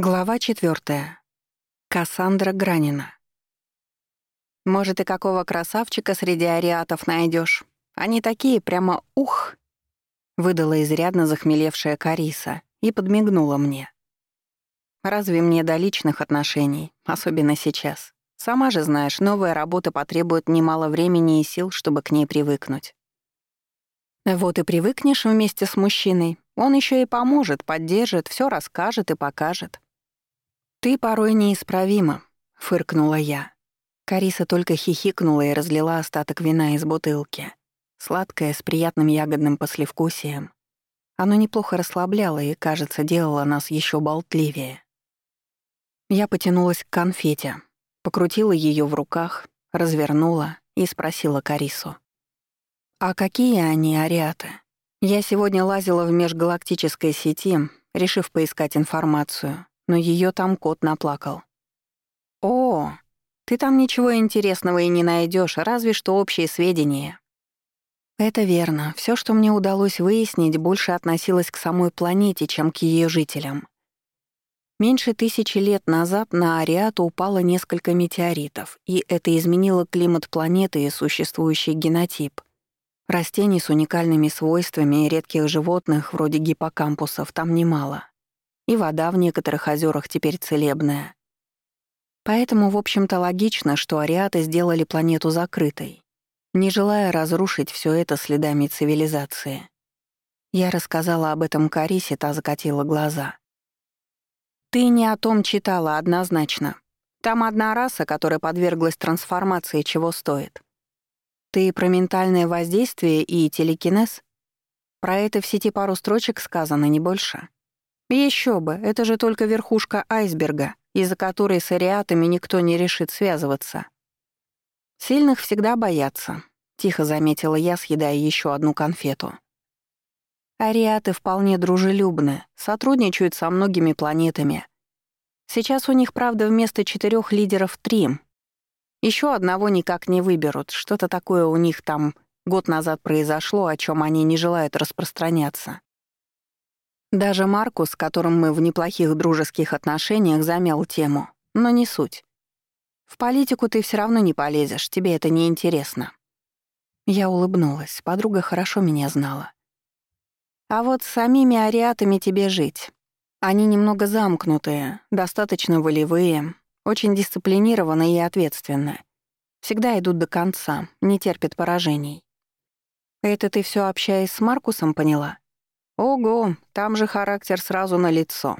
Глава четвертая. Кассандра Гранина. «Может, и какого красавчика среди ариатов найдешь? Они такие прямо ух!» Выдала изрядно захмелевшая Кариса и подмигнула мне. «Разве мне до личных отношений, особенно сейчас? Сама же знаешь, новая работа потребует немало времени и сил, чтобы к ней привыкнуть». «Вот и привыкнешь вместе с мужчиной. Он еще и поможет, поддержит, все расскажет и покажет». «Ты порой неисправима», — фыркнула я. Кариса только хихикнула и разлила остаток вина из бутылки. Сладкое, с приятным ягодным послевкусием. Оно неплохо расслабляло и, кажется, делало нас еще болтливее. Я потянулась к конфете, покрутила ее в руках, развернула и спросила Карису. «А какие они, ариаты?» Я сегодня лазила в межгалактической сети, решив поискать информацию, но ее там кот наплакал. «О, ты там ничего интересного и не найдешь, разве что общие сведения». Это верно. Все, что мне удалось выяснить, больше относилось к самой планете, чем к ее жителям. Меньше тысячи лет назад на Ариату упало несколько метеоритов, и это изменило климат планеты и существующий генотип. Растений с уникальными свойствами и редких животных, вроде гиппокампусов, там немало и вода в некоторых озерах теперь целебная. Поэтому, в общем-то, логично, что ариаты сделали планету закрытой, не желая разрушить все это следами цивилизации. Я рассказала об этом Карисе, та закатила глаза. «Ты не о том читала однозначно. Там одна раса, которая подверглась трансформации, чего стоит. Ты про ментальное воздействие и телекинез? Про это в сети пару строчек сказано, не больше. Еще бы, это же только верхушка айсберга, из-за которой с ариатами никто не решит связываться. Сильных всегда боятся, тихо заметила я, съедая еще одну конфету. Ариаты вполне дружелюбны, сотрудничают со многими планетами. Сейчас у них, правда, вместо четырех лидеров три. Еще одного никак не выберут. Что-то такое у них там год назад произошло, о чем они не желают распространяться. Даже Маркус, с которым мы в неплохих дружеских отношениях, замял тему. Но не суть. В политику ты все равно не полезешь, тебе это не интересно. Я улыбнулась, подруга хорошо меня знала. А вот с самими ариатами тебе жить. Они немного замкнутые, достаточно волевые, очень дисциплинированные и ответственные. Всегда идут до конца, не терпят поражений. Это ты все общаясь с Маркусом поняла? Ого, там же характер сразу на лицо.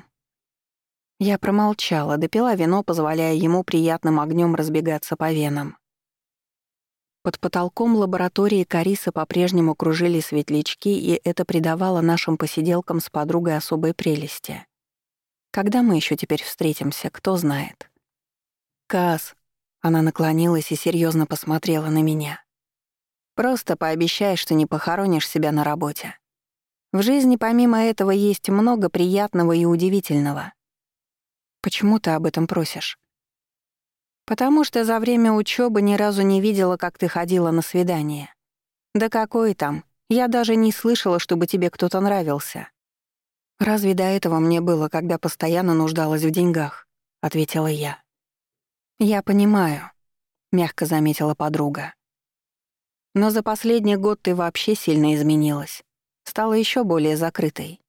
Я промолчала, допила вино, позволяя ему приятным огнем разбегаться по венам. Под потолком лаборатории Карисы по-прежнему кружили светлячки, и это придавало нашим посиделкам с подругой особой прелести. Когда мы еще теперь встретимся, кто знает. Кас, она наклонилась и серьезно посмотрела на меня. Просто пообещай, что не похоронишь себя на работе. В жизни помимо этого есть много приятного и удивительного. Почему ты об этом просишь? Потому что за время учебы ни разу не видела, как ты ходила на свидание. Да какой там? Я даже не слышала, чтобы тебе кто-то нравился. Разве до этого мне было, когда постоянно нуждалась в деньгах? ответила я. Я понимаю, мягко заметила подруга. Но за последний год ты вообще сильно изменилась стала еще более закрытой.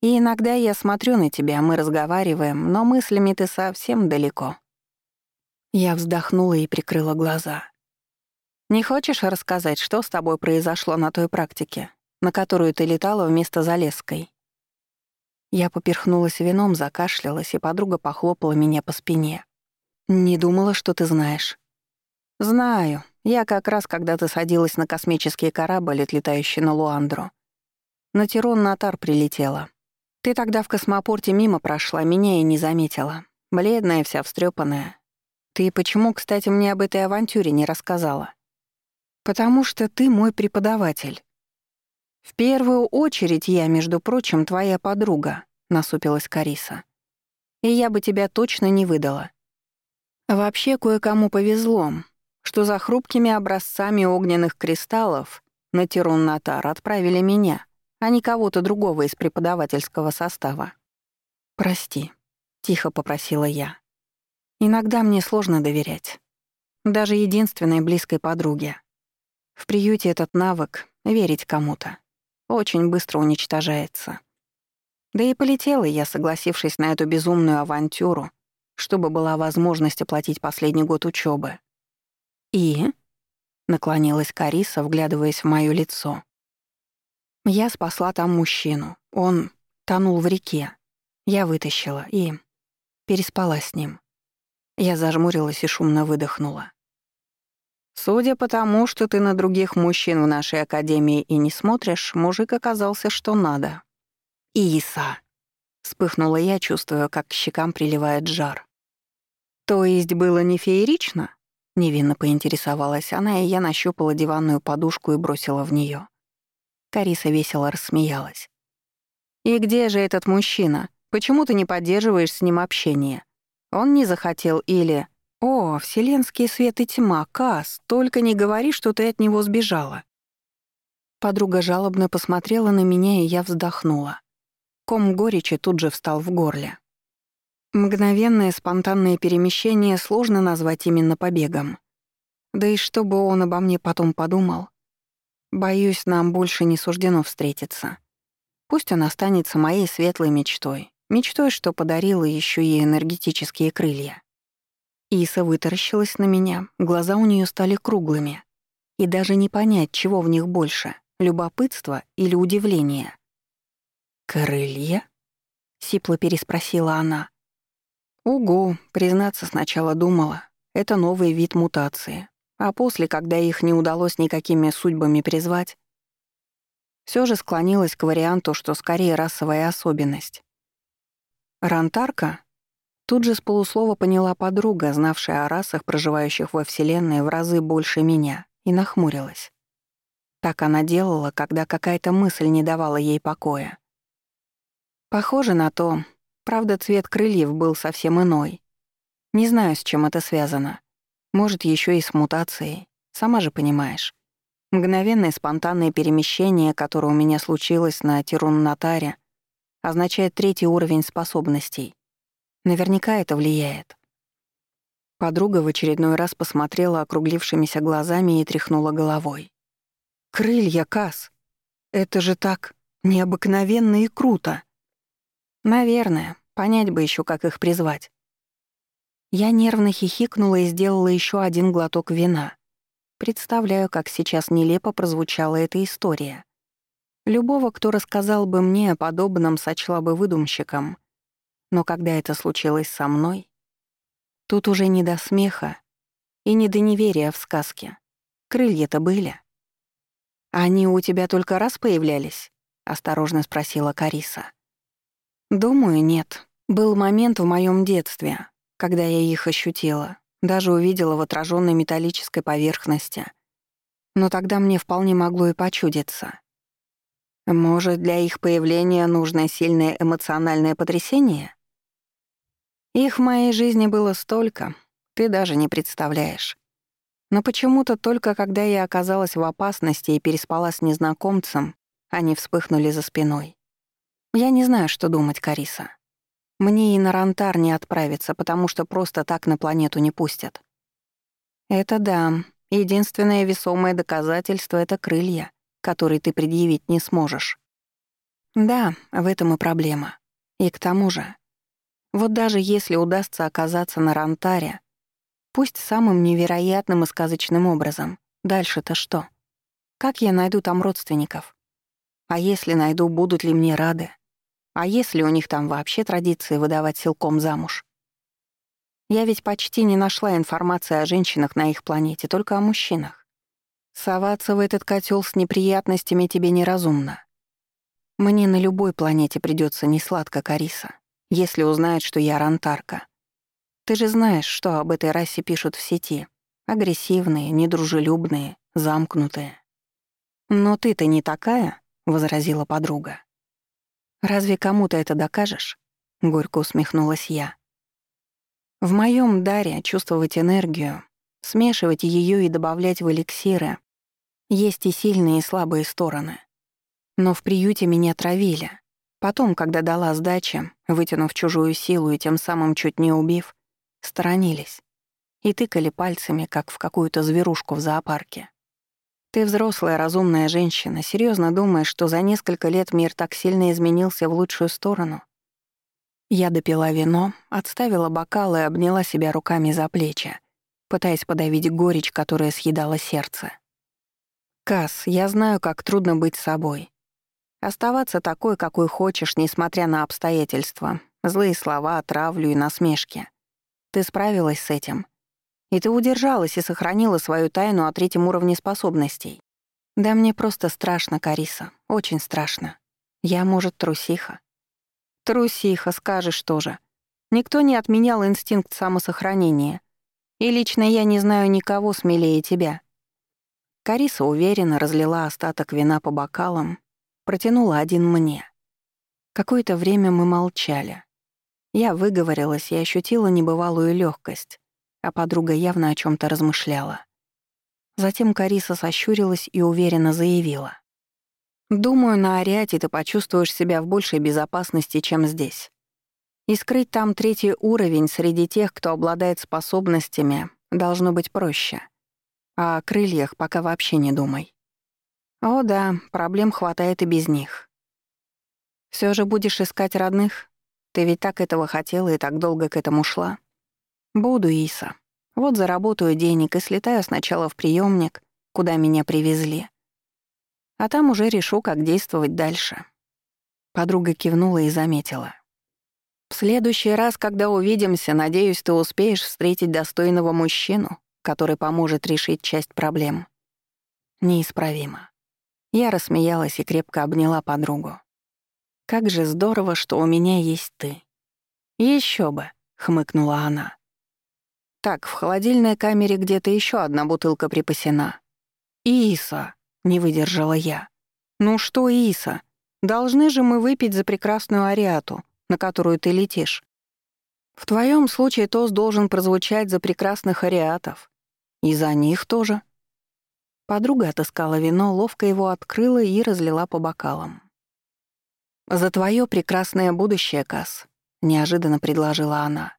И иногда я смотрю на тебя, мы разговариваем, но мыслями ты совсем далеко. Я вздохнула и прикрыла глаза. Не хочешь рассказать, что с тобой произошло на той практике, на которую ты летала вместо Залесской? Я поперхнулась вином, закашлялась, и подруга похлопала меня по спине. «Не думала, что ты знаешь». «Знаю. Я как раз, когда ты садилась на космический корабль, отлетающий на Луандру. На Тирон Натар прилетела. Ты тогда в космопорте мимо прошла, меня и не заметила. Бледная вся, встрепанная. Ты почему, кстати, мне об этой авантюре не рассказала? Потому что ты мой преподаватель. В первую очередь я, между прочим, твоя подруга, насупилась Кариса. И я бы тебя точно не выдала. Вообще кое-кому повезло что за хрупкими образцами огненных кристаллов на Тирун-Натар отправили меня, а не кого-то другого из преподавательского состава. «Прости», тихо попросила я. Иногда мне сложно доверять. Даже единственной близкой подруге. В приюте этот навык — верить кому-то. Очень быстро уничтожается. Да и полетела я, согласившись на эту безумную авантюру, чтобы была возможность оплатить последний год учебы. «И?» — наклонилась Кариса, вглядываясь в моё лицо. Я спасла там мужчину. Он тонул в реке. Я вытащила и переспала с ним. Я зажмурилась и шумно выдохнула. «Судя по тому, что ты на других мужчин в нашей академии и не смотришь, мужик оказался что надо». «Иса!» — вспыхнула я, чувствуя, как к щекам приливает жар. «То есть было не феерично?» — невинно поинтересовалась она, и я нащупала диванную подушку и бросила в нее. Кариса весело рассмеялась. «И где же этот мужчина? Почему ты не поддерживаешь с ним общение? Он не захотел или...» «О, вселенский свет и тьма, Кас, только не говори, что ты от него сбежала». Подруга жалобно посмотрела на меня, и я вздохнула. Ком горечи тут же встал в горле. Мгновенное спонтанное перемещение сложно назвать именно побегом. Да и что бы он обо мне потом подумал, боюсь, нам больше не суждено встретиться. Пусть он останется моей светлой мечтой, мечтой, что подарила еще и энергетические крылья. Иса вытаращилась на меня, глаза у нее стали круглыми. И даже не понять, чего в них больше — любопытство или удивление. «Крылья?» — сипло переспросила она. «Угу, признаться, сначала думала. Это новый вид мутации. А после, когда их не удалось никакими судьбами призвать, все же склонилась к варианту, что скорее расовая особенность. Рантарка Тут же с полуслова поняла подруга, знавшая о расах, проживающих во Вселенной в разы больше меня, и нахмурилась. Так она делала, когда какая-то мысль не давала ей покоя. Похоже на то, правда, цвет крыльев был совсем иной. Не знаю, с чем это связано. Может, еще и с мутацией. Сама же понимаешь. Мгновенное спонтанное перемещение, которое у меня случилось на Тирун-Натаре, означает третий уровень способностей. Наверняка это влияет. Подруга в очередной раз посмотрела округлившимися глазами и тряхнула головой. «Крылья, Кас! Это же так необыкновенно и круто!» «Наверное. Понять бы еще, как их призвать». Я нервно хихикнула и сделала еще один глоток вина. Представляю, как сейчас нелепо прозвучала эта история. Любого, кто рассказал бы мне о подобном, сочла бы выдумщиком. Но когда это случилось со мной, тут уже не до смеха и не до неверия в сказке. Крылья-то были. «Они у тебя только раз появлялись?» — осторожно спросила Кариса. «Думаю, нет. Был момент в моем детстве, когда я их ощутила, даже увидела в отраженной металлической поверхности. Но тогда мне вполне могло и почудиться. Может, для их появления нужно сильное эмоциональное потрясение? Их в моей жизни было столько, ты даже не представляешь. Но почему-то только когда я оказалась в опасности и переспала с незнакомцем, они вспыхнули за спиной. Я не знаю, что думать, Кариса. Мне и на Рантар не отправиться, потому что просто так на планету не пустят. Это да, единственное весомое доказательство — это крылья, которые ты предъявить не сможешь. Да, в этом и проблема. И к тому же, вот даже если удастся оказаться на Рантаре, пусть самым невероятным и сказочным образом, дальше-то что? Как я найду там родственников? А если найду, будут ли мне рады? А если у них там вообще традиции выдавать силком замуж? Я ведь почти не нашла информации о женщинах на их планете, только о мужчинах. Соваться в этот котел с неприятностями тебе неразумно. Мне на любой планете придется несладко, Кариса если узнает, что я рантарка. Ты же знаешь, что об этой расе пишут в сети. Агрессивные, недружелюбные, замкнутые. «Но ты-то не такая», — возразила подруга. «Разве кому-то это докажешь?» — горько усмехнулась я. «В моем даре чувствовать энергию, смешивать ее и добавлять в эликсиры есть и сильные, и слабые стороны. Но в приюте меня травили, Потом, когда дала сдачи, вытянув чужую силу и тем самым чуть не убив, сторонились и тыкали пальцами, как в какую-то зверушку в зоопарке. Ты взрослая, разумная женщина, серьезно думаешь, что за несколько лет мир так сильно изменился в лучшую сторону? Я допила вино, отставила бокал и обняла себя руками за плечи, пытаясь подавить горечь, которая съедала сердце. «Касс, я знаю, как трудно быть собой. Оставаться такой, какой хочешь, несмотря на обстоятельства, злые слова, травлю и насмешки. Ты справилась с этим. И ты удержалась и сохранила свою тайну о третьем уровне способностей. Да мне просто страшно, Кариса, очень страшно. Я, может, трусиха. Трусиха, скажешь тоже. Никто не отменял инстинкт самосохранения. И лично я не знаю никого смелее тебя. Кариса уверенно разлила остаток вина по бокалам, протянула один мне. Какое-то время мы молчали. Я выговорилась и ощутила небывалую легкость, а подруга явно о чем то размышляла. Затем Кариса сощурилась и уверенно заявила. «Думаю, на Ариате ты почувствуешь себя в большей безопасности, чем здесь. И скрыть там третий уровень среди тех, кто обладает способностями, должно быть проще. А о крыльях пока вообще не думай. О да, проблем хватает и без них. Все же будешь искать родных? Ты ведь так этого хотела и так долго к этому шла. Буду, Иса. Вот заработаю денег и слетаю сначала в приемник, куда меня привезли. А там уже решу, как действовать дальше. Подруга кивнула и заметила. В следующий раз, когда увидимся, надеюсь, ты успеешь встретить достойного мужчину, который поможет решить часть проблем. Неисправимо. Я рассмеялась и крепко обняла подругу. Как же здорово, что у меня есть ты. Еще бы, хмыкнула она. Так, в холодильной камере где-то еще одна бутылка припасена. Иса, не выдержала я. Ну что, Иса, должны же мы выпить за прекрасную ариату, на которую ты летишь. В твоем случае тост должен прозвучать за прекрасных ариатов. И за них тоже. Подруга отыскала вино, ловко его открыла и разлила по бокалам. «За твое прекрасное будущее, Кас», — неожиданно предложила она.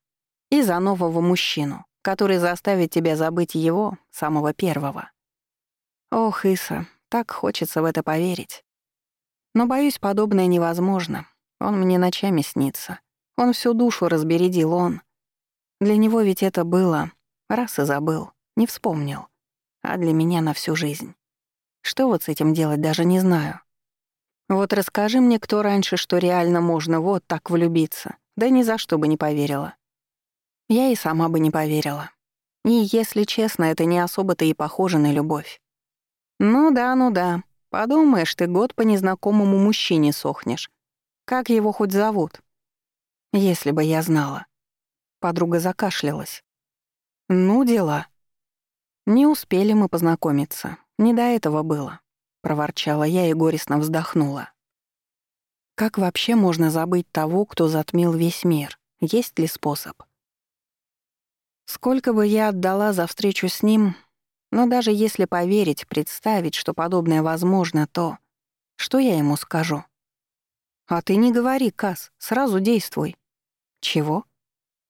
«И за нового мужчину, который заставит тебя забыть его, самого первого. Ох, Иса, так хочется в это поверить. Но, боюсь, подобное невозможно. Он мне ночами снится. Он всю душу разбередил, он. Для него ведь это было. Раз и забыл, не вспомнил. А для меня на всю жизнь. Что вот с этим делать, даже не знаю. Вот расскажи мне, кто раньше, что реально можно вот так влюбиться. Да ни за что бы не поверила. Я и сама бы не поверила. И, если честно, это не особо-то и похоже на любовь. Ну да, ну да. Подумаешь, ты год по незнакомому мужчине сохнешь. Как его хоть зовут? Если бы я знала. Подруга закашлялась. Ну, дела. Не успели мы познакомиться. Не до этого было. Проворчала я и горестно вздохнула. Как вообще можно забыть того, кто затмил весь мир? Есть ли способ? Сколько бы я отдала за встречу с ним, но даже если поверить, представить, что подобное возможно, то что я ему скажу? А ты не говори, Кас, сразу действуй. Чего?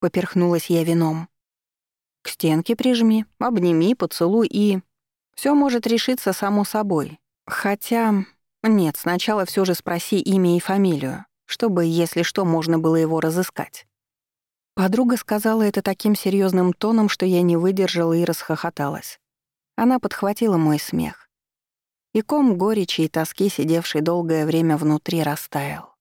Поперхнулась я вином. К стенке прижми, обними, поцелуй и... Все может решиться само собой. Хотя... Нет, сначала все же спроси имя и фамилию, чтобы, если что, можно было его разыскать. Подруга сказала это таким серьезным тоном, что я не выдержала и расхохоталась. Она подхватила мой смех. И ком горечи и тоски, сидевший долгое время внутри, растаял.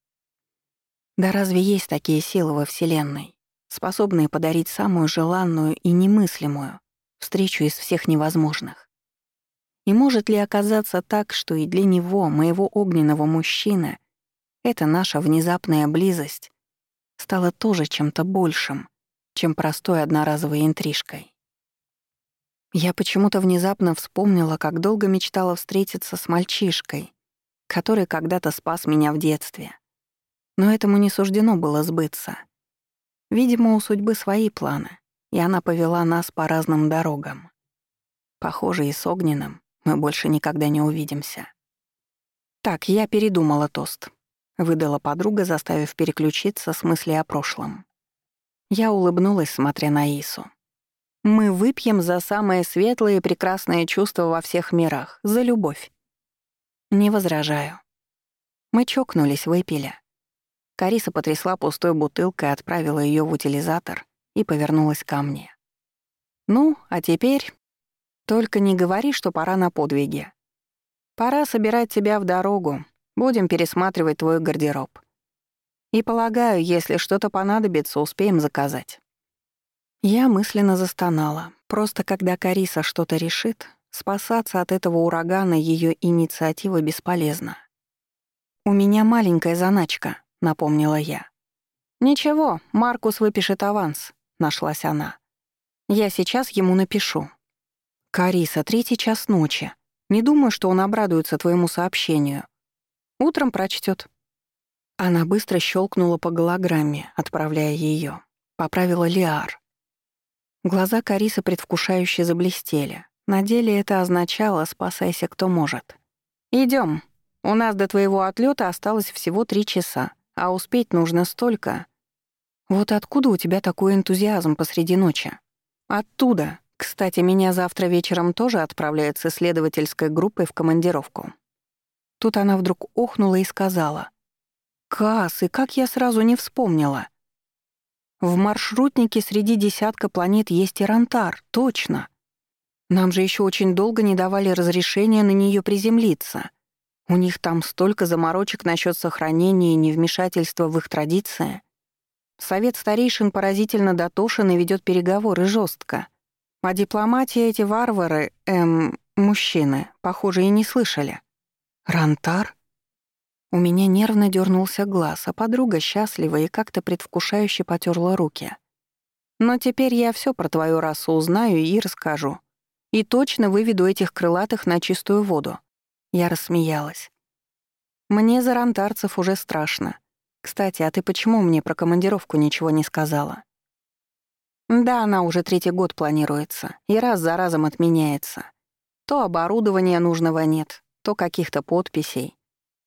Да разве есть такие силы во Вселенной, способные подарить самую желанную и немыслимую встречу из всех невозможных? И может ли оказаться так, что и для него, моего огненного мужчины, эта наша внезапная близость стало тоже чем-то большим, чем простой одноразовой интрижкой. Я почему-то внезапно вспомнила, как долго мечтала встретиться с мальчишкой, который когда-то спас меня в детстве. Но этому не суждено было сбыться. Видимо, у судьбы свои планы, и она повела нас по разным дорогам. Похоже, и с Огненным мы больше никогда не увидимся. Так, я передумала тост. Выдала подруга, заставив переключиться с мысли о прошлом. Я улыбнулась, смотря на Ису. «Мы выпьем за самое светлое и прекрасное чувство во всех мирах, за любовь». «Не возражаю». Мы чокнулись, выпили. Кариса потрясла пустой бутылкой, отправила ее в утилизатор и повернулась ко мне. «Ну, а теперь только не говори, что пора на подвиги. Пора собирать тебя в дорогу. Будем пересматривать твой гардероб. И полагаю, если что-то понадобится, успеем заказать». Я мысленно застонала. Просто когда Кариса что-то решит, спасаться от этого урагана ее инициатива бесполезна. «У меня маленькая заначка», — напомнила я. «Ничего, Маркус выпишет аванс», — нашлась она. «Я сейчас ему напишу». «Кариса, третий час ночи. Не думаю, что он обрадуется твоему сообщению. Утром прочтет. Она быстро щелкнула по голограмме, отправляя ее. Поправила Лиар. Глаза Карисы предвкушающе заблестели. На деле это означало «спасайся, кто может». Идем. У нас до твоего отлета осталось всего три часа, а успеть нужно столько. Вот откуда у тебя такой энтузиазм посреди ночи? Оттуда, кстати, меня завтра вечером тоже отправляют с исследовательской группой в командировку. Тут она вдруг охнула и сказала. «Касс, и как я сразу не вспомнила?» «В маршрутнике среди десятка планет есть Ирантар, точно. Нам же еще очень долго не давали разрешения на нее приземлиться. У них там столько заморочек насчет сохранения и невмешательства в их традиции. Совет старейшин поразительно дотошен и ведет переговоры жестко. О дипломатии эти варвары, эм, мужчины, похоже, и не слышали. Рантар? У меня нервно дернулся глаз, а подруга счастлива и как-то предвкушающе потерла руки. Но теперь я все про твою расу узнаю и расскажу. И точно выведу этих крылатых на чистую воду. Я рассмеялась. Мне за рантарцев уже страшно. Кстати, а ты почему мне про командировку ничего не сказала? Да, она уже третий год планируется, и раз за разом отменяется. То оборудования нужного нет, то каких-то подписей.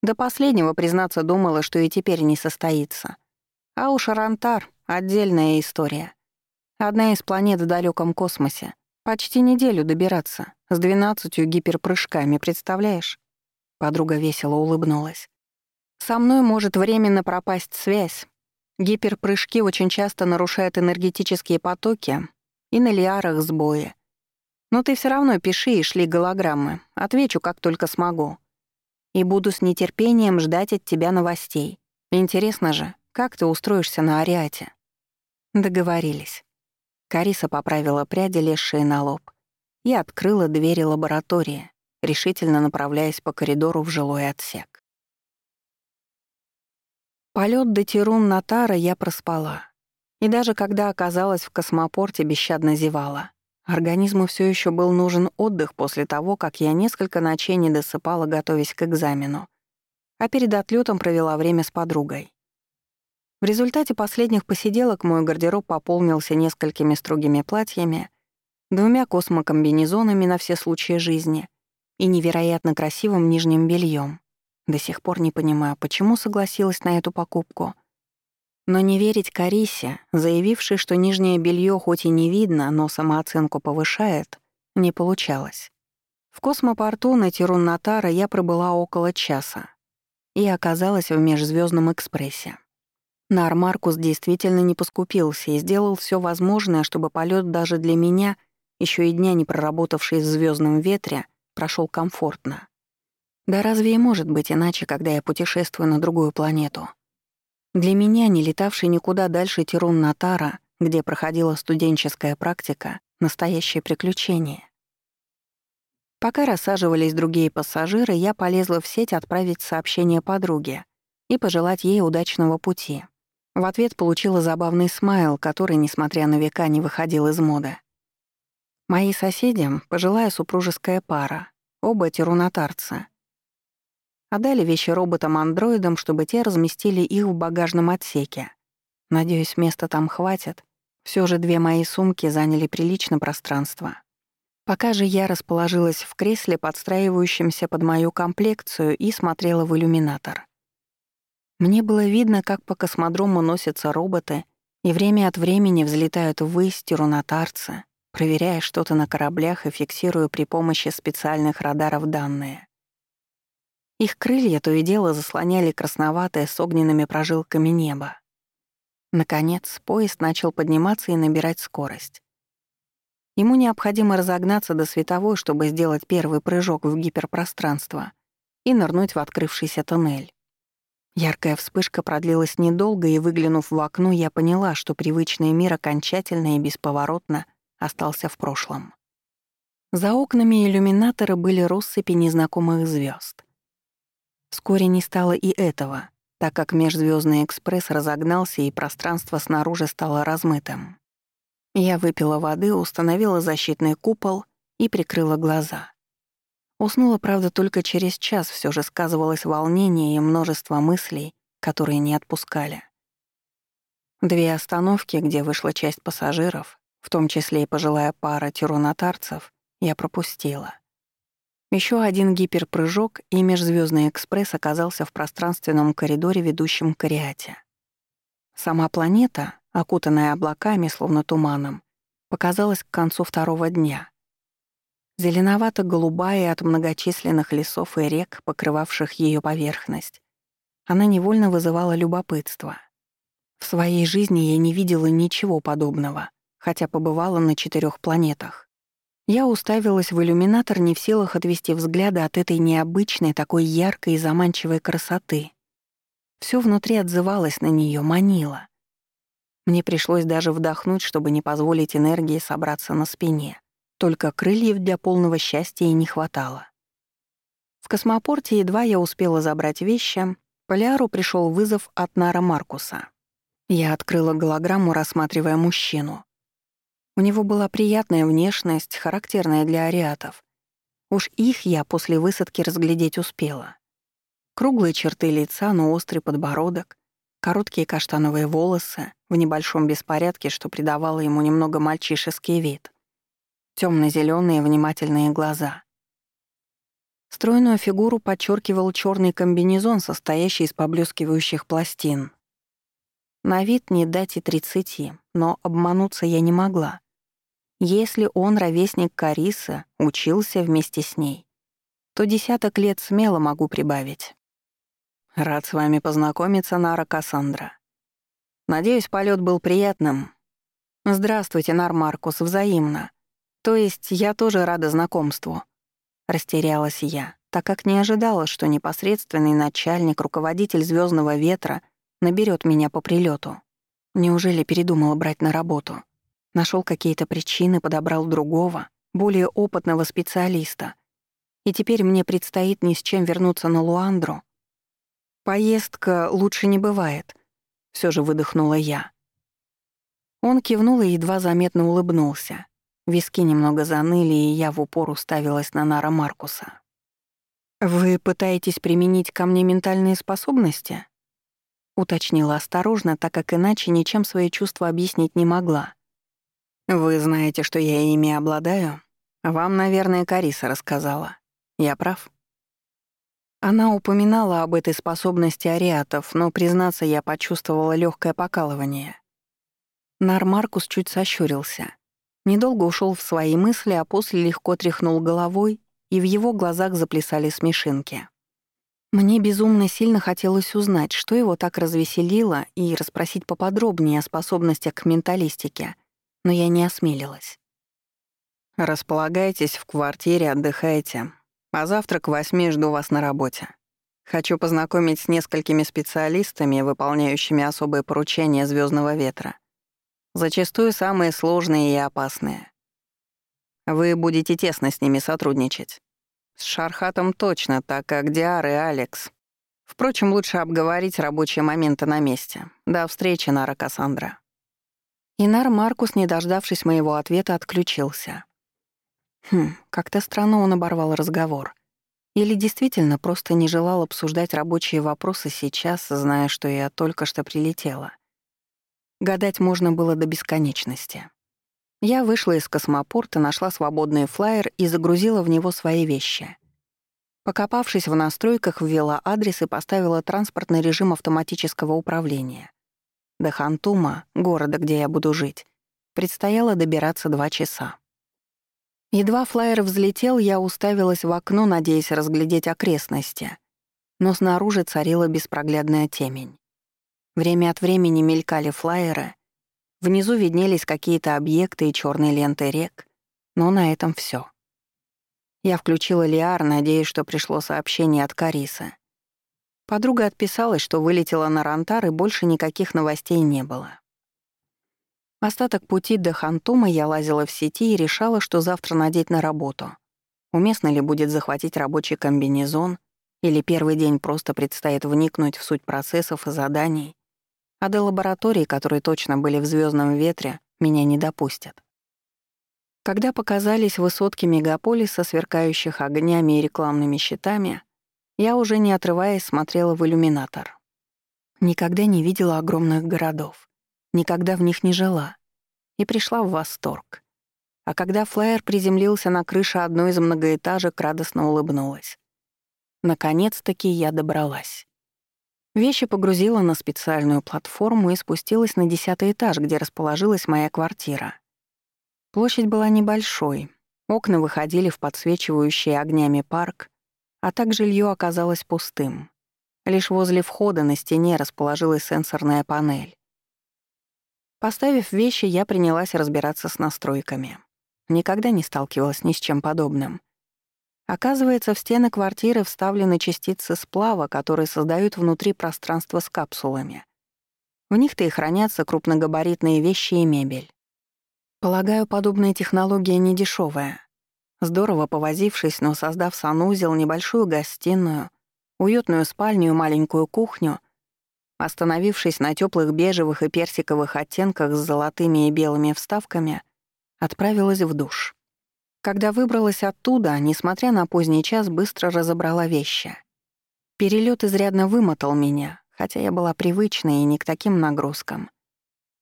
До последнего, признаться, думала, что и теперь не состоится. А уж Арантар — отдельная история. Одна из планет в далеком космосе. Почти неделю добираться, с двенадцатью гиперпрыжками, представляешь? Подруга весело улыбнулась. Со мной может временно пропасть связь, Гиперпрыжки очень часто нарушают энергетические потоки и на лиарах сбои. Но ты все равно пиши и шли голограммы. Отвечу, как только смогу. И буду с нетерпением ждать от тебя новостей. Интересно же, как ты устроишься на Ариате?» Договорились. Кариса поправила пряди, лезшие на лоб, и открыла двери лаборатории, решительно направляясь по коридору в жилой отсек. Полет до Тирун-Натара я проспала. И даже когда оказалась в космопорте, бесщадно зевала. Организму все еще был нужен отдых после того, как я несколько ночей не досыпала, готовясь к экзамену. А перед отлетом провела время с подругой. В результате последних посиделок мой гардероб пополнился несколькими строгими платьями, двумя космокомбинезонами на все случаи жизни и невероятно красивым нижним бельем. До сих пор не понимаю, почему согласилась на эту покупку. Но не верить Карисе, заявившей, что нижнее белье хоть и не видно, но самооценку повышает, не получалось. В космопорту на Тирун-Натара я пробыла около часа и оказалась в межзвездном экспрессе. Нар Маркус действительно не поскупился и сделал все возможное, чтобы полет даже для меня, еще и дня не проработавший в звездном ветре, прошел комфортно. Да разве и может быть иначе, когда я путешествую на другую планету? Для меня, не летавший никуда дальше Тирун-Натара, где проходила студенческая практика, настоящее приключение. Пока рассаживались другие пассажиры, я полезла в сеть отправить сообщение подруге и пожелать ей удачного пути. В ответ получила забавный смайл, который, несмотря на века, не выходил из моды. Мои соседи — пожилая супружеская пара, оба тирунатарца — Отдали вещи роботам-андроидам, чтобы те разместили их в багажном отсеке. Надеюсь, места там хватит. Все же две мои сумки заняли прилично пространство. Пока же я расположилась в кресле, подстраивающемся под мою комплекцию, и смотрела в иллюминатор. Мне было видно, как по космодрому носятся роботы и время от времени взлетают ввысь тирунатарцы, проверяя что-то на кораблях и фиксируя при помощи специальных радаров данные. Их крылья то и дело заслоняли красноватое с огненными прожилками небо. Наконец, поезд начал подниматься и набирать скорость. Ему необходимо разогнаться до световой, чтобы сделать первый прыжок в гиперпространство и нырнуть в открывшийся туннель. Яркая вспышка продлилась недолго, и, выглянув в окно, я поняла, что привычный мир окончательно и бесповоротно остался в прошлом. За окнами иллюминаторы были россыпи незнакомых звезд. Вскоре не стало и этого, так как межзвездный экспресс разогнался и пространство снаружи стало размытым. Я выпила воды, установила защитный купол и прикрыла глаза. Уснула, правда, только через час, все же сказывалось волнение и множество мыслей, которые не отпускали. Две остановки, где вышла часть пассажиров, в том числе и пожилая пара тиронатарцев, я пропустила. Еще один гиперпрыжок, и межзвездный экспресс оказался в пространственном коридоре, ведущем к Ариате. Сама планета, окутанная облаками, словно туманом, показалась к концу второго дня. Зеленовато-голубая от многочисленных лесов и рек, покрывавших ее поверхность, она невольно вызывала любопытство. В своей жизни я не видела ничего подобного, хотя побывала на четырех планетах. Я уставилась в иллюминатор, не в силах отвести взгляда от этой необычной, такой яркой и заманчивой красоты. Всё внутри отзывалось на неё, манило. Мне пришлось даже вдохнуть, чтобы не позволить энергии собраться на спине. Только крыльев для полного счастья и не хватало. В космопорте едва я успела забрать вещи, Поляру пришёл вызов от Нара Маркуса. Я открыла голограмму, рассматривая мужчину. У него была приятная внешность, характерная для ариатов. Уж их я после высадки разглядеть успела. Круглые черты лица, но острый подбородок, короткие каштановые волосы в небольшом беспорядке, что придавало ему немного мальчишеский вид. Темно-зеленые внимательные глаза. Стройную фигуру подчеркивал черный комбинезон, состоящий из поблескивающих пластин. На вид не дать и тридцати, но обмануться я не могла. Если он, ровесник Кариса, учился вместе с ней, то десяток лет смело могу прибавить. Рад с вами познакомиться, Нара Кассандра. Надеюсь, полет был приятным. Здравствуйте, Нар Маркус, взаимно. То есть я тоже рада знакомству. Растерялась я, так как не ожидала, что непосредственный начальник, руководитель звездного ветра наберет меня по прилету. Неужели передумала брать на работу? Нашел какие-то причины, подобрал другого, более опытного специалиста. И теперь мне предстоит ни с чем вернуться на Луандру. Поездка лучше не бывает, все же выдохнула я. Он кивнул и едва заметно улыбнулся. Виски немного заныли, и я в упор уставилась на Нара Маркуса. «Вы пытаетесь применить ко мне ментальные способности?» Уточнила осторожно, так как иначе ничем свои чувства объяснить не могла. «Вы знаете, что я ими обладаю? Вам, наверное, Кариса рассказала. Я прав?» Она упоминала об этой способности ариатов, но, признаться, я почувствовала легкое покалывание. Нар Маркус чуть сощурился. Недолго ушел в свои мысли, а после легко тряхнул головой, и в его глазах заплясали смешинки. Мне безумно сильно хотелось узнать, что его так развеселило, и расспросить поподробнее о способностях к менталистике — но я не осмелилась. «Располагайтесь в квартире, отдыхайте, а завтра к восьми жду вас на работе. Хочу познакомить с несколькими специалистами, выполняющими особые поручения звездного ветра. Зачастую самые сложные и опасные. Вы будете тесно с ними сотрудничать. С Шархатом точно, так как Диар и Алекс. Впрочем, лучше обговорить рабочие моменты на месте. До встречи, Нара Кассандра. Инар Маркус, не дождавшись моего ответа, отключился. Хм, как-то странно он оборвал разговор. Или действительно просто не желал обсуждать рабочие вопросы сейчас, зная, что я только что прилетела. Гадать можно было до бесконечности. Я вышла из космопорта, нашла свободный флайер и загрузила в него свои вещи. Покопавшись в настройках, ввела адрес и поставила транспортный режим автоматического управления. До Хантума, города, где я буду жить, предстояло добираться два часа. Едва флайер взлетел, я уставилась в окно, надеясь разглядеть окрестности. Но снаружи царила беспроглядная темень. Время от времени мелькали флайеры, внизу виднелись какие-то объекты и черные ленты рек, но на этом все. Я включила Лиар, надеясь, что пришло сообщение от Карисы. Подруга отписалась, что вылетела на Рантар, и больше никаких новостей не было. Остаток пути до Хантума я лазила в сети и решала, что завтра надеть на работу. Уместно ли будет захватить рабочий комбинезон, или первый день просто предстоит вникнуть в суть процессов и заданий, а до лаборатории, которые точно были в звездном ветре, меня не допустят. Когда показались высотки мегаполиса, сверкающих огнями и рекламными щитами, я уже не отрываясь смотрела в иллюминатор. Никогда не видела огромных городов никогда в них не жила, и пришла в восторг. А когда флайер приземлился на крыше одной из многоэтажек, радостно улыбнулась. Наконец-таки я добралась. Вещи погрузила на специальную платформу и спустилась на десятый этаж, где расположилась моя квартира. Площадь была небольшой, окна выходили в подсвечивающий огнями парк, а так жилье оказалось пустым. Лишь возле входа на стене расположилась сенсорная панель. Поставив вещи, я принялась разбираться с настройками. Никогда не сталкивалась ни с чем подобным. Оказывается, в стены квартиры вставлены частицы сплава, которые создают внутри пространство с капсулами. В них-то и хранятся крупногабаритные вещи и мебель. Полагаю, подобная технология не дешевая. Здорово повозившись, но создав санузел, небольшую гостиную, уютную спальню и маленькую кухню, Остановившись на теплых бежевых и персиковых оттенках с золотыми и белыми вставками, отправилась в душ. Когда выбралась оттуда, несмотря на поздний час, быстро разобрала вещи. Перелет изрядно вымотал меня, хотя я была привычной и не к таким нагрузкам.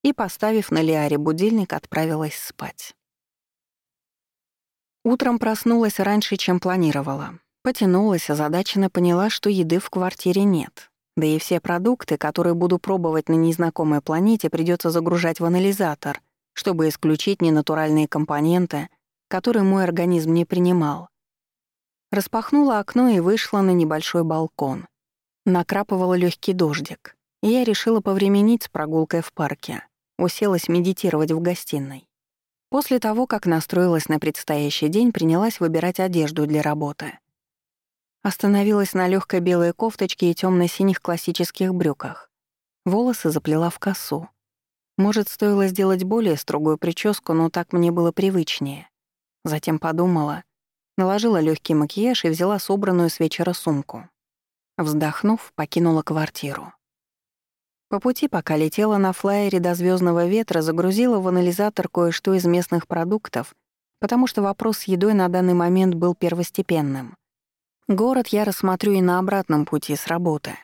И, поставив на Лиаре будильник, отправилась спать. Утром проснулась раньше, чем планировала. Потянулась, озадаченно поняла, что еды в квартире нет. Да и все продукты, которые буду пробовать на незнакомой планете, придется загружать в анализатор, чтобы исключить ненатуральные компоненты, которые мой организм не принимал. Распахнула окно и вышла на небольшой балкон. Накрапывал легкий дождик, и я решила повременить с прогулкой в парке. Уселась медитировать в гостиной. После того, как настроилась на предстоящий день, принялась выбирать одежду для работы. Остановилась на легкой белой кофточке и темно синих классических брюках. Волосы заплела в косу. Может, стоило сделать более строгую прическу, но так мне было привычнее. Затем подумала, наложила легкий макияж и взяла собранную с вечера сумку. Вздохнув, покинула квартиру. По пути, пока летела на флайере до звездного ветра, загрузила в анализатор кое-что из местных продуктов, потому что вопрос с едой на данный момент был первостепенным. Город я рассмотрю и на обратном пути с работы.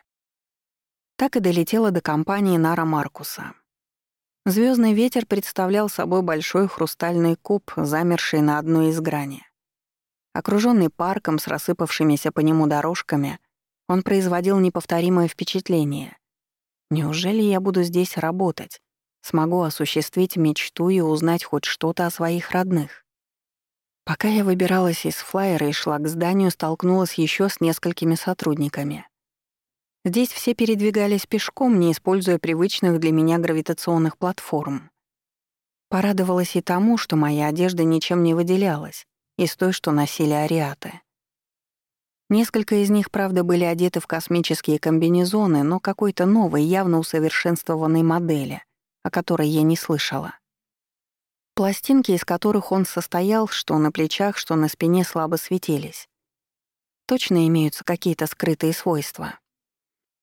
Так и долетела до компании Нара Маркуса. Звездный ветер представлял собой большой хрустальный куб, замерший на одной из грани. Окруженный парком с рассыпавшимися по нему дорожками, он производил неповторимое впечатление. Неужели я буду здесь работать? Смогу осуществить мечту и узнать хоть что-то о своих родных? Пока я выбиралась из флайера и шла к зданию, столкнулась еще с несколькими сотрудниками. Здесь все передвигались пешком, не используя привычных для меня гравитационных платформ. Порадовалась и тому, что моя одежда ничем не выделялась из той, что носили ариаты. Несколько из них, правда, были одеты в космические комбинезоны, но какой-то новой, явно усовершенствованной модели, о которой я не слышала. Пластинки, из которых он состоял, что на плечах, что на спине слабо светились. Точно имеются какие-то скрытые свойства.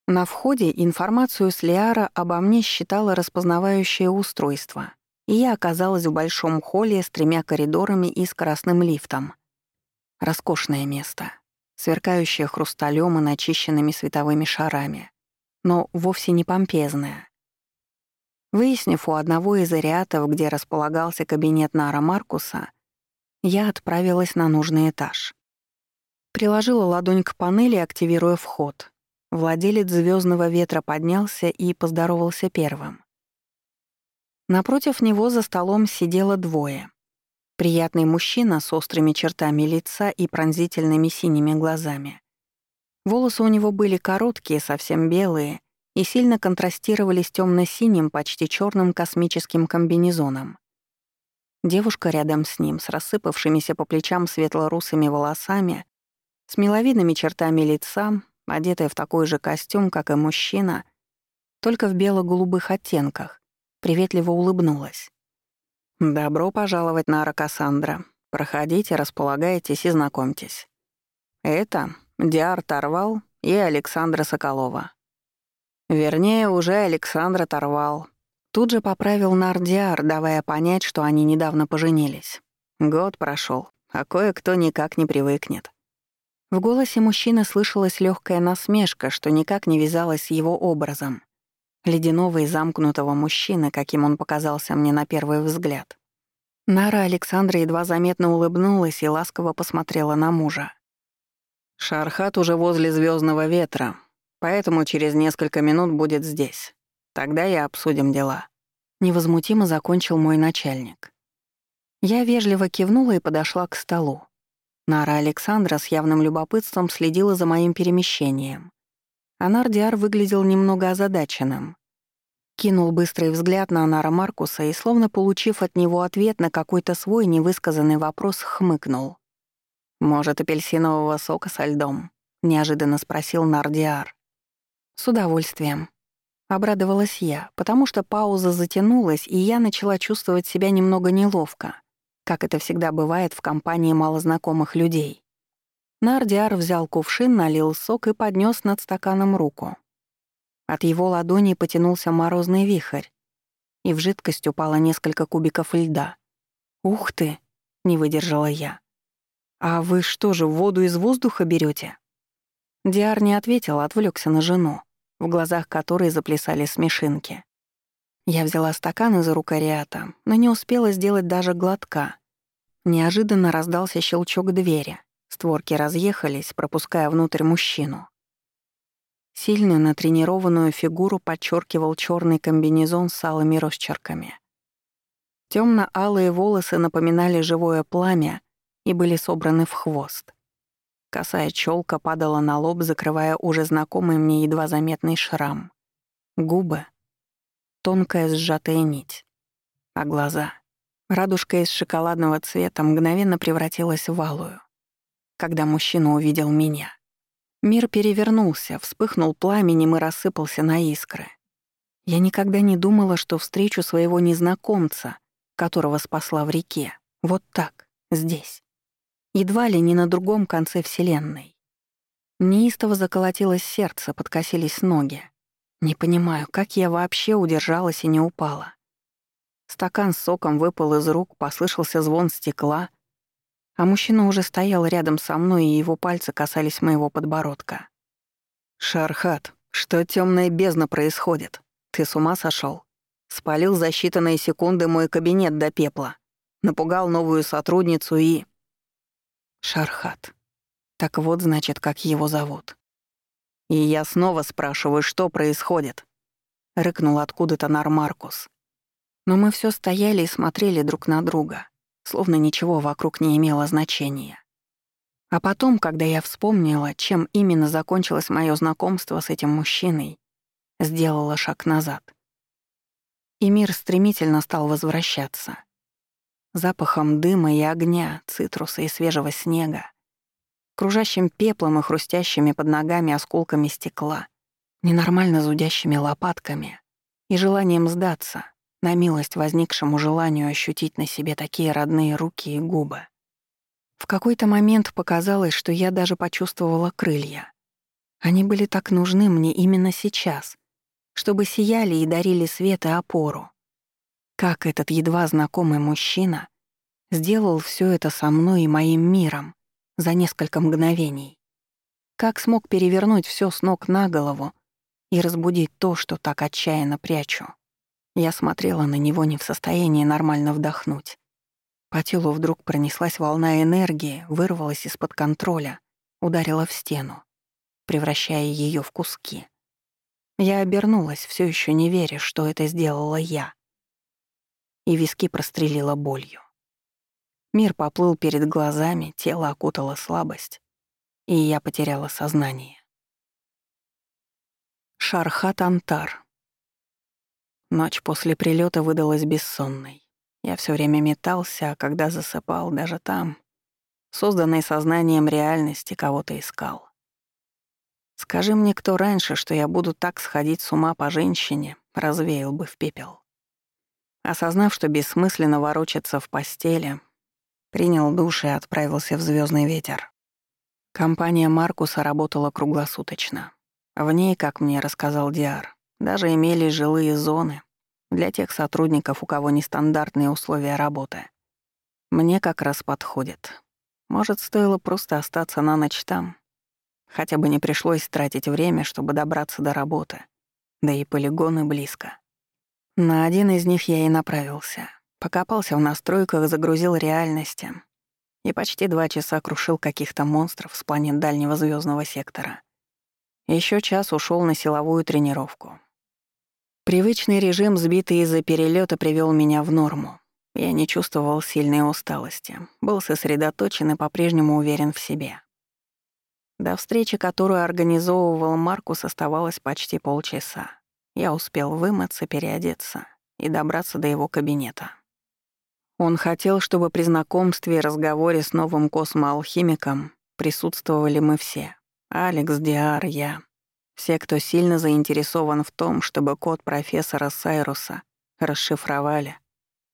На входе информацию с Лиара обо мне считало распознавающее устройство, и я оказалась в большом холле с тремя коридорами и скоростным лифтом. Роскошное место, сверкающее хрусталем и начищенными световыми шарами, но вовсе не помпезное. Выяснив у одного из ариатов, где располагался кабинет Нара Маркуса, я отправилась на нужный этаж. Приложила ладонь к панели, активируя вход. Владелец звездного ветра поднялся и поздоровался первым. Напротив него за столом сидело двое. Приятный мужчина с острыми чертами лица и пронзительными синими глазами. Волосы у него были короткие, совсем белые, и сильно контрастировали с темно-синим, почти черным космическим комбинезоном. Девушка рядом с ним, с рассыпавшимися по плечам светло-русыми волосами, с миловидными чертами лица, одетая в такой же костюм, как и мужчина, только в бело-голубых оттенках, приветливо улыбнулась. «Добро пожаловать, Нара Кассандра. Проходите, располагайтесь и знакомьтесь. Это Диар Тарвал и Александра Соколова. Вернее, уже Александра Тарвал. Тут же поправил Нардиар, давая понять, что они недавно поженились. Год прошел, а кое-кто никак не привыкнет. В голосе мужчины слышалась легкая насмешка, что никак не вязалась с его образом ледяного и замкнутого мужчины, каким он показался мне на первый взгляд. Нара Александра едва заметно улыбнулась и ласково посмотрела на мужа. «Шархат уже возле звездного ветра, поэтому через несколько минут будет здесь. Тогда и обсудим дела». Невозмутимо закончил мой начальник. Я вежливо кивнула и подошла к столу. Нара Александра с явным любопытством следила за моим перемещением. Анардиар выглядел немного озадаченным. Кинул быстрый взгляд на Анара Маркуса и, словно получив от него ответ на какой-то свой невысказанный вопрос, хмыкнул. «Может, апельсинового сока со льдом?» — неожиданно спросил Нардиар. «С удовольствием». Обрадовалась я, потому что пауза затянулась, и я начала чувствовать себя немного неловко, как это всегда бывает в компании малознакомых людей. Нардиар взял кувшин, налил сок и поднес над стаканом руку. От его ладони потянулся морозный вихрь, и в жидкость упало несколько кубиков льда. «Ух ты!» — не выдержала я. «А вы что же, воду из воздуха берете? Диар не ответил, отвлекся на жену, в глазах которой заплясали смешинки. Я взяла стакан из рук Ариата, но не успела сделать даже глотка. Неожиданно раздался щелчок двери. Створки разъехались, пропуская внутрь мужчину. Сильную натренированную фигуру подчеркивал черный комбинезон с алыми росчерками. Темно-алые волосы напоминали живое пламя и были собраны в хвост. Косая челка падала на лоб, закрывая уже знакомый мне едва заметный шрам. Губы — тонкая сжатая нить. А глаза — радужка из шоколадного цвета мгновенно превратилась в алую когда мужчина увидел меня. Мир перевернулся, вспыхнул пламенем и рассыпался на искры. Я никогда не думала, что встречу своего незнакомца, которого спасла в реке, вот так, здесь. Едва ли не на другом конце Вселенной. Неистово заколотилось сердце, подкосились ноги. Не понимаю, как я вообще удержалась и не упала. Стакан с соком выпал из рук, послышался звон стекла, а мужчина уже стоял рядом со мной, и его пальцы касались моего подбородка. «Шархат, что темная бездна происходит? Ты с ума сошел? Спалил за считанные секунды мой кабинет до пепла. Напугал новую сотрудницу и...» «Шархат. Так вот, значит, как его зовут. И я снова спрашиваю, что происходит?» — рыкнул откуда-то Нармаркус. Но мы все стояли и смотрели друг на друга словно ничего вокруг не имело значения. А потом, когда я вспомнила, чем именно закончилось мое знакомство с этим мужчиной, сделала шаг назад. И мир стремительно стал возвращаться. Запахом дыма и огня, цитруса и свежего снега, кружащим пеплом и хрустящими под ногами осколками стекла, ненормально зудящими лопатками и желанием сдаться, на милость возникшему желанию ощутить на себе такие родные руки и губы. В какой-то момент показалось, что я даже почувствовала крылья. Они были так нужны мне именно сейчас, чтобы сияли и дарили свет и опору. Как этот едва знакомый мужчина сделал все это со мной и моим миром за несколько мгновений. Как смог перевернуть все с ног на голову и разбудить то, что так отчаянно прячу. Я смотрела на него не в состоянии нормально вдохнуть. По телу вдруг пронеслась волна энергии, вырвалась из-под контроля, ударила в стену, превращая ее в куски. Я обернулась, все еще не веря, что это сделала я. И виски прострелила болью. Мир поплыл перед глазами, тело окутало слабость, и я потеряла сознание. Шархат Антар. Ночь после прилета выдалась бессонной. Я все время метался, а когда засыпал, даже там, созданной сознанием реальности, кого-то искал. Скажи мне кто раньше, что я буду так сходить с ума по женщине, развеял бы в пепел. Осознав, что бессмысленно ворочаться в постели, принял душ и отправился в звездный ветер. Компания Маркуса работала круглосуточно. В ней, как мне рассказал Диар, даже имели жилые зоны для тех сотрудников, у кого нестандартные условия работы. Мне как раз подходит. Может, стоило просто остаться на ночь там, Хотя бы не пришлось тратить время, чтобы добраться до работы. Да и полигоны близко. На один из них я и направился. Покопался в настройках, загрузил реальности. И почти два часа крушил каких-то монстров с планет дальнего звездного сектора. Еще час ушел на силовую тренировку. Привычный режим, сбитый из-за перелета, привел меня в норму. Я не чувствовал сильной усталости, был сосредоточен и по-прежнему уверен в себе. До встречи, которую организовывал Маркус, оставалось почти полчаса. Я успел вымыться, переодеться и добраться до его кабинета. Он хотел, чтобы при знакомстве и разговоре с новым космоалхимиком присутствовали мы все. Алекс, Диар, я. Все, кто сильно заинтересован в том, чтобы код профессора Сайруса расшифровали,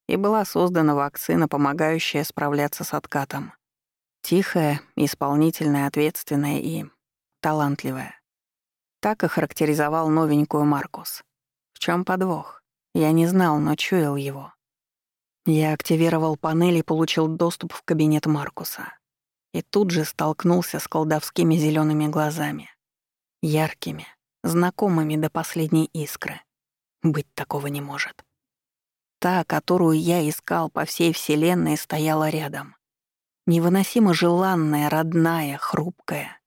и была создана вакцина, помогающая справляться с откатом. Тихая, исполнительная, ответственная и талантливая. Так и характеризовал новенькую Маркус. В чем подвох? Я не знал, но чуял его. Я активировал панель и получил доступ в кабинет Маркуса. И тут же столкнулся с колдовскими зелеными глазами. Яркими, знакомыми до последней искры. Быть такого не может. Та, которую я искал по всей Вселенной, стояла рядом. Невыносимо желанная, родная, хрупкая.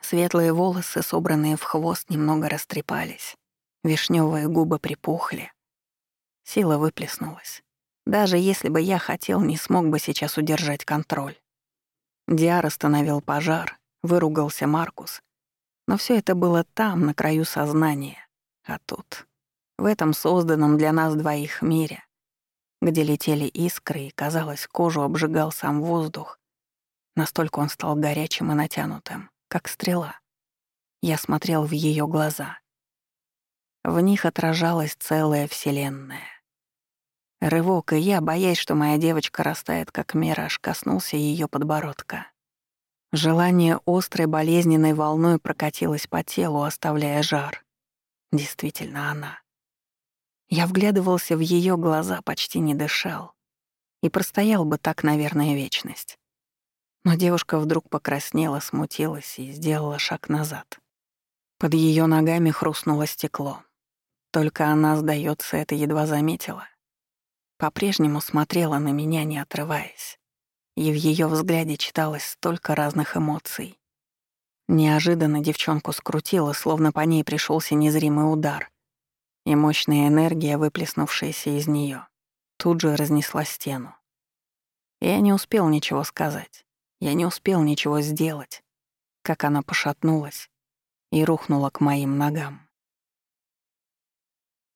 Светлые волосы, собранные в хвост, немного растрепались. Вишневые губы припухли. Сила выплеснулась. Даже если бы я хотел, не смог бы сейчас удержать контроль. Диар остановил пожар, выругался Маркус. Но все это было там, на краю сознания. А тут, в этом созданном для нас двоих мире, где летели искры, и, казалось, кожу обжигал сам воздух. Настолько он стал горячим и натянутым, как стрела. Я смотрел в ее глаза. В них отражалась целая вселенная. Рывок, и я, боясь, что моя девочка растает, как мираж, коснулся ее подбородка. Желание острой болезненной волной прокатилось по телу, оставляя жар. Действительно, она. Я вглядывался в ее глаза, почти не дышал. И простоял бы так, наверное, вечность. Но девушка вдруг покраснела, смутилась и сделала шаг назад. Под ее ногами хрустнуло стекло. Только она, сдается, это едва заметила. По-прежнему смотрела на меня, не отрываясь. И в ее взгляде читалось столько разных эмоций. Неожиданно девчонку скрутило, словно по ней пришелся незримый удар и мощная энергия, выплеснувшаяся из нее, тут же разнесла стену. Я не успел ничего сказать, я не успел ничего сделать, как она пошатнулась и рухнула к моим ногам.